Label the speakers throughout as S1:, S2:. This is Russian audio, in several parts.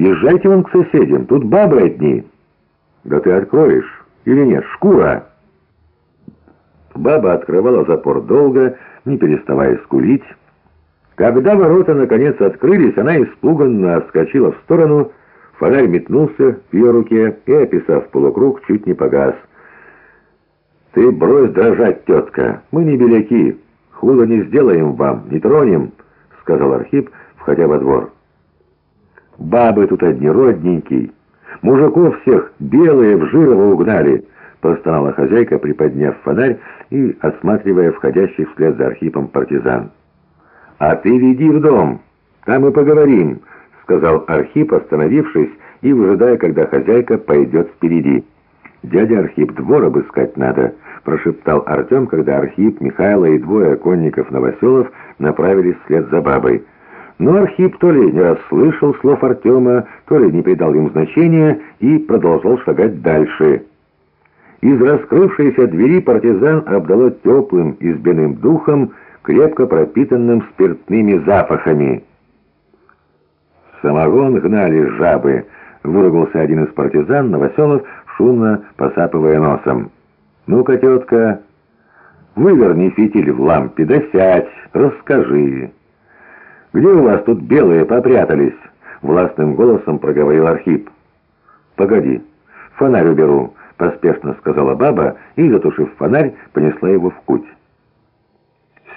S1: Езжайте вон к соседям, тут бабы одни». «Да ты откроешь или нет? Шкура!» Баба открывала запор долго, не переставая скулить. Когда ворота наконец открылись, она испуганно отскочила в сторону, фонарь метнулся в ее руке и, описав полукруг, чуть не погас. «Ты брось дрожать, тетка, мы не беляки, худо не сделаем вам, не тронем», — сказал Архип, входя во двор. «Бабы тут одни, родненький, мужиков всех белые в жирово угнали», — простонала хозяйка, приподняв фонарь и осматривая входящих вслед за Архипом партизан. «А ты веди в дом, там и поговорим», — сказал Архип, остановившись и выжидая, когда хозяйка пойдет впереди. «Дядя Архип, двор обыскать надо», — прошептал Артем, когда Архип, Михайло и двое конников Новоселов направились вслед за бабой. Но Архип то ли не расслышал слов Артема, то ли не придал им значения и продолжал шагать дальше. Из раскрывшейся двери партизан обдало теплым избиным духом, крепко пропитанным спиртными запахами. «Самогон гнали жабы», — выругался один из партизан Новоселов, шумно посапывая носом. «Ну-ка, тетка, выверни фитиль в лампе, да сядь, расскажи. Где у вас тут белые попрятались?» — властным голосом проговорил Архип. «Погоди, фонарь уберу», — поспешно сказала баба и, затушив фонарь, понесла его в путь.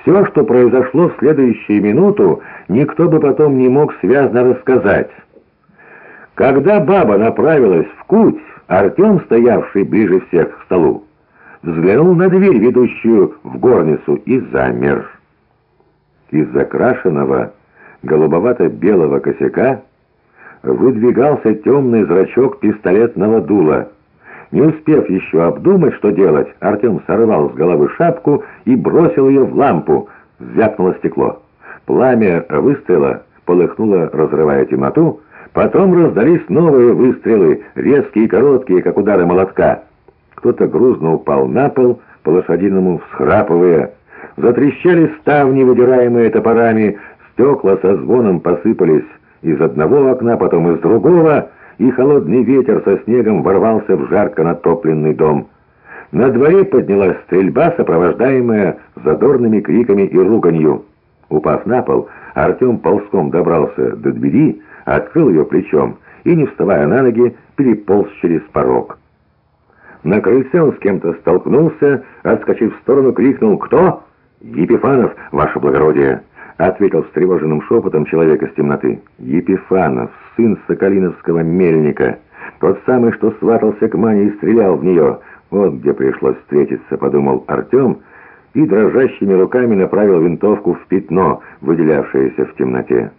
S1: Все, что произошло в следующую минуту, никто бы потом не мог связно рассказать. Когда баба направилась в куть, Артем, стоявший ближе всех к столу, взглянул на дверь, ведущую в горницу, и замер. Из закрашенного голубовато-белого косяка выдвигался темный зрачок пистолетного дула. Не успев еще обдумать, что делать, Артем сорвал с головы шапку и бросил ее в лампу. Звякнуло стекло. Пламя выстрела полыхнуло, разрывая темноту, Потом раздались новые выстрелы, резкие и короткие, как удары молотка. Кто-то грузно упал на пол, по-лошадиному всхрапывая. Затрещали ставни, выдираемые топорами, стекла со звоном посыпались из одного окна, потом из другого, и холодный ветер со снегом ворвался в жарко натопленный дом. На дворе поднялась стрельба, сопровождаемая задорными криками и руганью. Упав на пол, Артем ползком добрался до двери, открыл ее плечом и, не вставая на ноги, переполз через порог. На крыльце он с кем-то столкнулся, отскочив в сторону, крикнул «Кто?» «Епифанов, ваше благородие!» — ответил встревоженным шепотом человек из темноты. «Епифанов, сын Соколиновского мельника, тот самый, что сватался к Мане и стрелял в нее. Вот где пришлось встретиться», — подумал Артем, и дрожащими руками направил винтовку в пятно, выделявшееся в темноте.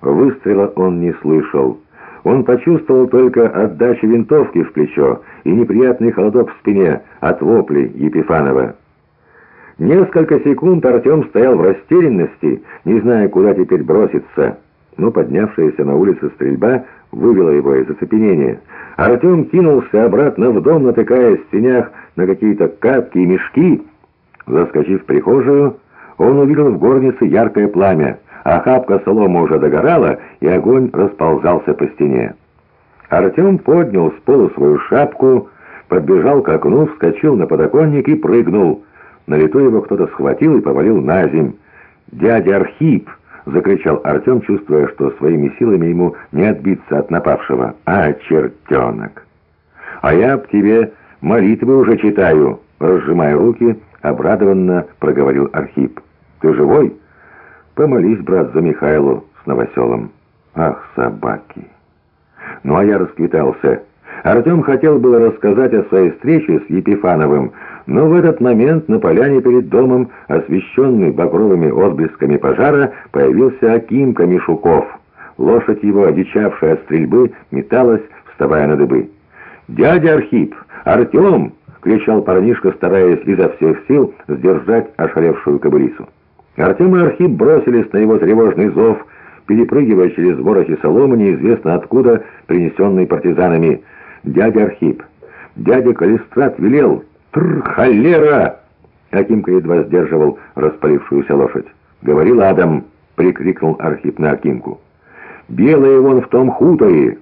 S1: Выстрела он не слышал. Он почувствовал только отдачу винтовки в плечо и неприятный холодок в спине от воплей Епифанова. Несколько секунд Артем стоял в растерянности, не зная, куда теперь броситься. Но поднявшаяся на улице стрельба вывела его из оцепенения. Артем кинулся обратно в дом, натыкаясь в стенях на какие-то капки и мешки. Заскочив в прихожую, он увидел в горнице яркое пламя. Охапка солома уже догорала, и огонь расползался по стене. Артем поднял с пола свою шапку, подбежал к окну, вскочил на подоконник и прыгнул. На лету его кто-то схватил и повалил на земь. «Дядя Архип!» — закричал Артем, чувствуя, что своими силами ему не отбиться от напавшего. «А, чертенок! А я об тебе молитвы уже читаю!» Разжимая руки, обрадованно проговорил Архип. «Ты живой?» Помолись, брат, за Михайлу с новоселом. Ах, собаки! Ну, а я расквитался. Артем хотел было рассказать о своей встрече с Епифановым, но в этот момент на поляне перед домом, освещенный багровыми отблесками пожара, появился Акимка Мишуков. Лошадь его, одичавшая от стрельбы, металась, вставая на дыбы. «Дядя Архип! Артем!» — кричал парнишка, стараясь изо всех сил сдержать ошалевшую кобылицу. Артем и Архип бросились на его тревожный зов, перепрыгивая через ворохи соломы, неизвестно откуда, принесенные партизанами. «Дядя Архип! Дядя Калистрат велел! Тр, холера!» Акимка едва сдерживал распалившуюся лошадь. «Говорил Адам!» — прикрикнул Архип на Акимку. «Белые вон в том хуторе!